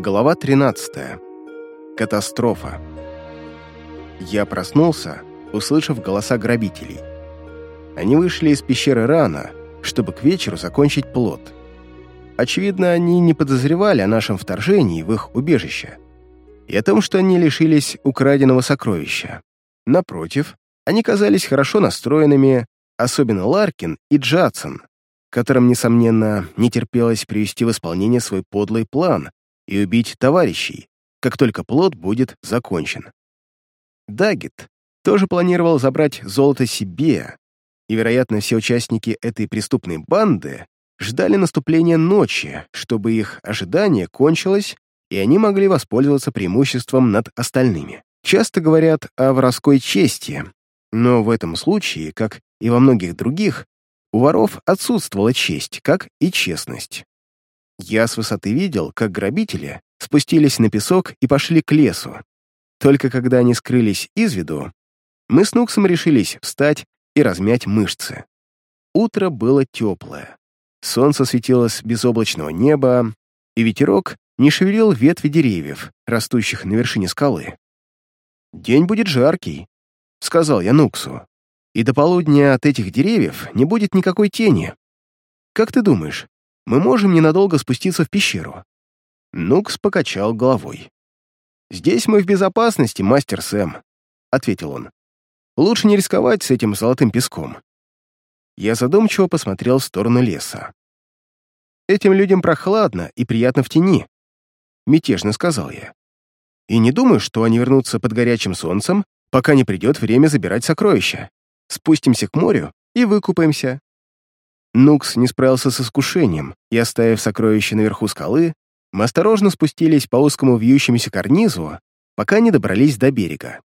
Глава 13. Катастрофа. Я проснулся, услышав голоса грабителей. Они вышли из пещеры рано, чтобы к вечеру закончить плод. Очевидно, они не подозревали о нашем вторжении в их убежище и о том, что они лишились украденного сокровища. Напротив, они казались хорошо настроенными, особенно Ларкин и Джадсон, которым, несомненно, не терпелось привести в исполнение свой подлый план и убить товарищей, как только плод будет закончен. Даггет тоже планировал забрать золото себе, и, вероятно, все участники этой преступной банды ждали наступления ночи, чтобы их ожидание кончилось, и они могли воспользоваться преимуществом над остальными. Часто говорят о воровской чести, но в этом случае, как и во многих других, у воров отсутствовала честь, как и честность. Я с высоты видел, как грабители спустились на песок и пошли к лесу. Только когда они скрылись из виду, мы с Нуксом решились встать и размять мышцы. Утро было теплое. Солнце светило с безоблачного неба, и ветерок не шевелил ветви деревьев, растущих на вершине скалы. «День будет жаркий», — сказал я Нуксу, «и до полудня от этих деревьев не будет никакой тени. Как ты думаешь, мы можем ненадолго спуститься в пещеру». Нукс покачал головой. «Здесь мы в безопасности, мастер Сэм», — ответил он. «Лучше не рисковать с этим золотым песком». Я задумчиво посмотрел в сторону леса. «Этим людям прохладно и приятно в тени», — мятежно сказал я. «И не думаю, что они вернутся под горячим солнцем, пока не придет время забирать сокровища. Спустимся к морю и выкупаемся. Нукс не справился с искушением, и, оставив сокровище наверху скалы, мы осторожно спустились по узкому вьющемуся карнизу, пока не добрались до берега.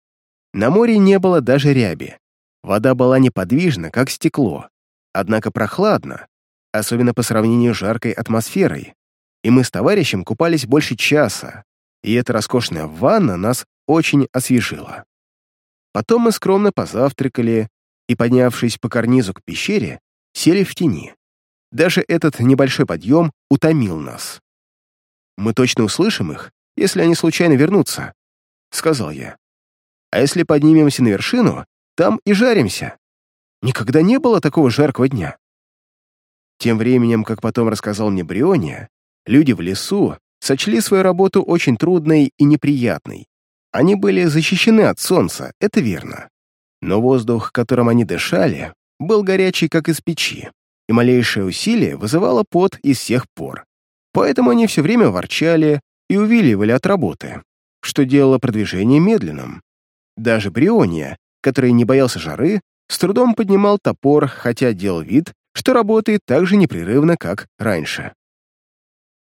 На море не было даже ряби. Вода была неподвижна, как стекло, однако прохладно, особенно по сравнению с жаркой атмосферой, и мы с товарищем купались больше часа, и эта роскошная ванна нас очень освежила. Потом мы скромно позавтракали и, поднявшись по карнизу к пещере, сели в тени. Даже этот небольшой подъем утомил нас. «Мы точно услышим их, если они случайно вернутся», — сказал я. «А если поднимемся на вершину, там и жаримся. Никогда не было такого жаркого дня». Тем временем, как потом рассказал мне Бриония, люди в лесу сочли свою работу очень трудной и неприятной. Они были защищены от солнца, это верно. Но воздух, которым они дышали, был горячий, как из печи, и малейшее усилие вызывало пот из всех пор. Поэтому они все время ворчали и увиливали от работы, что делало продвижение медленным. Даже Бриония, который не боялся жары, с трудом поднимал топор, хотя делал вид, что работает так же непрерывно, как раньше.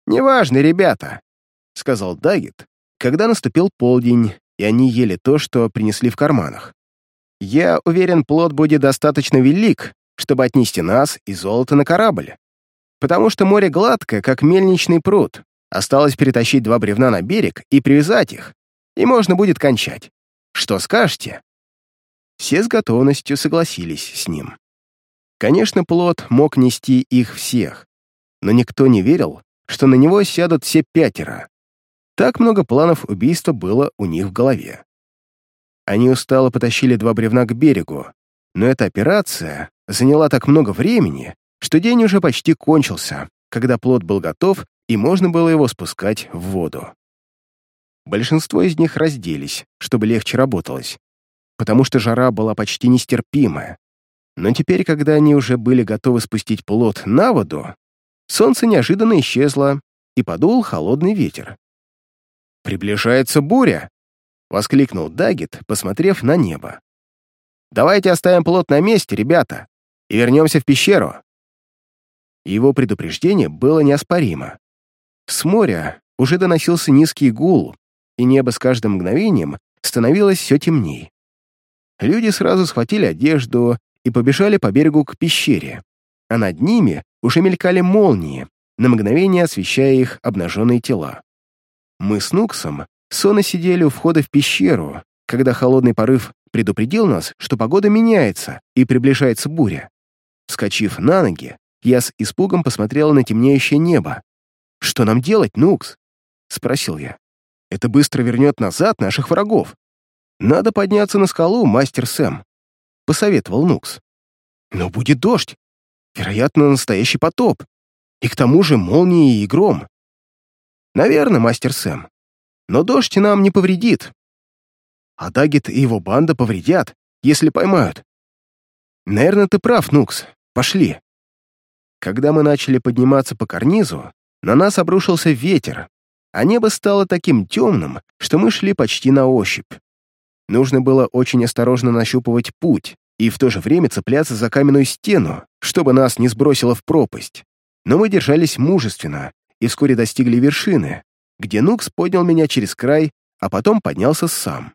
«Неважно, ребята», — сказал Даггет, когда наступил полдень, и они ели то, что принесли в карманах. Я уверен, плод будет достаточно велик, чтобы отнести нас и золото на корабль. Потому что море гладкое, как мельничный пруд. Осталось перетащить два бревна на берег и привязать их, и можно будет кончать. Что скажете?» Все с готовностью согласились с ним. Конечно, плод мог нести их всех, но никто не верил, что на него сядут все пятеро. Так много планов убийства было у них в голове. Они устало потащили два бревна к берегу, но эта операция заняла так много времени, что день уже почти кончился, когда плод был готов и можно было его спускать в воду. Большинство из них разделись, чтобы легче работалось, потому что жара была почти нестерпимая. Но теперь, когда они уже были готовы спустить плод на воду, солнце неожиданно исчезло, и подул холодный ветер. «Приближается буря!» — воскликнул Даггет, посмотрев на небо. «Давайте оставим плот на месте, ребята, и вернемся в пещеру». Его предупреждение было неоспоримо. С моря уже доносился низкий гул, и небо с каждым мгновением становилось все темней. Люди сразу схватили одежду и побежали по берегу к пещере, а над ними уже мелькали молнии, на мгновение освещая их обнаженные тела. Мы с Нуксом Сонно сидели у входа в пещеру, когда холодный порыв предупредил нас, что погода меняется и приближается буря. Вскочив на ноги, я с испугом посмотрела на темнеющее небо. «Что нам делать, Нукс?» — спросил я. «Это быстро вернет назад наших врагов. Надо подняться на скалу, мастер Сэм», — посоветовал Нукс. «Но будет дождь. Вероятно, настоящий потоп. И к тому же молнии и гром». «Наверное, мастер Сэм. Но дождь нам не повредит. А Дагет и его банда повредят, если поймают. Наверное, ты прав, Нукс. Пошли». Когда мы начали подниматься по карнизу, на нас обрушился ветер, а небо стало таким темным, что мы шли почти на ощупь. Нужно было очень осторожно нащупывать путь и в то же время цепляться за каменную стену, чтобы нас не сбросило в пропасть. Но мы держались мужественно и вскоре достигли вершины, где Нукс поднял меня через край, а потом поднялся сам.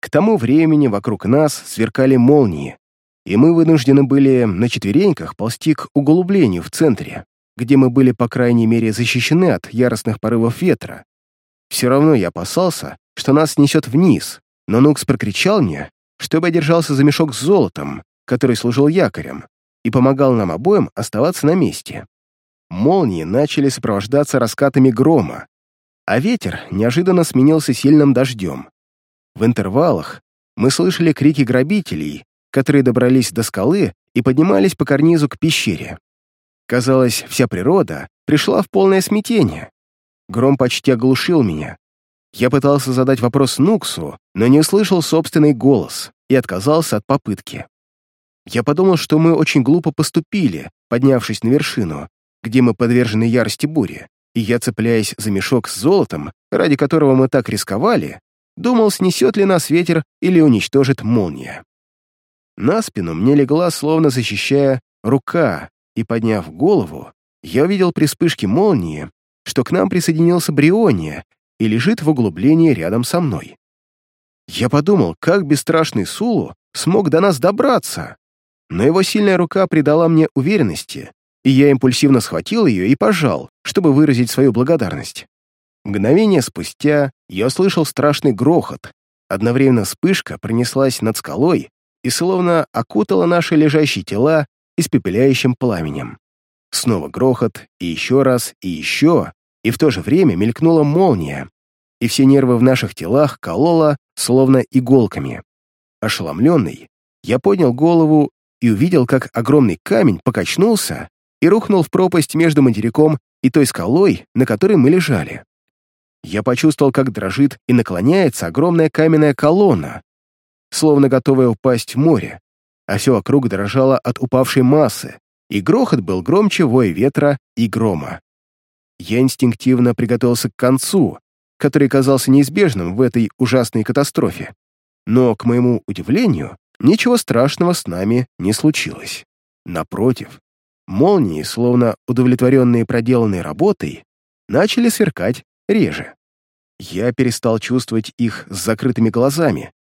К тому времени вокруг нас сверкали молнии, и мы вынуждены были на четвереньках ползти к углублению в центре, где мы были, по крайней мере, защищены от яростных порывов ветра. Все равно я опасался, что нас несет вниз, но Нукс прокричал мне, чтобы я держался за мешок с золотом, который служил якорем, и помогал нам обоим оставаться на месте. Молнии начали сопровождаться раскатами грома, а ветер неожиданно сменился сильным дождем. В интервалах мы слышали крики грабителей, которые добрались до скалы и поднимались по карнизу к пещере. Казалось, вся природа пришла в полное смятение. Гром почти оглушил меня. Я пытался задать вопрос Нуксу, но не услышал собственный голос и отказался от попытки. Я подумал, что мы очень глупо поступили, поднявшись на вершину, где мы подвержены ярости бури, и я, цепляясь за мешок с золотом, ради которого мы так рисковали, думал, снесет ли нас ветер или уничтожит молния. На спину мне легла, словно защищая, рука, и, подняв голову, я увидел при вспышке молнии, что к нам присоединился Бриония и лежит в углублении рядом со мной. Я подумал, как бесстрашный Сулу смог до нас добраться, но его сильная рука придала мне уверенности, и я импульсивно схватил ее и пожал, чтобы выразить свою благодарность. Мгновение спустя я услышал страшный грохот. Одновременно вспышка пронеслась над скалой и словно окутала наши лежащие тела испепеляющим пламенем. Снова грохот, и еще раз, и еще, и в то же время мелькнула молния, и все нервы в наших телах кололо, словно иголками. Ошеломленный, я поднял голову и увидел, как огромный камень покачнулся и рухнул в пропасть между материком и той скалой, на которой мы лежали. Я почувствовал, как дрожит и наклоняется огромная каменная колонна, словно готовая упасть в море, а все вокруг дрожало от упавшей массы, и грохот был громче воя ветра и грома. Я инстинктивно приготовился к концу, который казался неизбежным в этой ужасной катастрофе. Но, к моему удивлению, ничего страшного с нами не случилось. Напротив, молнии, словно удовлетворенные проделанной работой, начали сверкать реже. Я перестал чувствовать их с закрытыми глазами,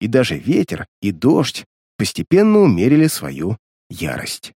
и даже ветер и дождь постепенно умерили свою ярость.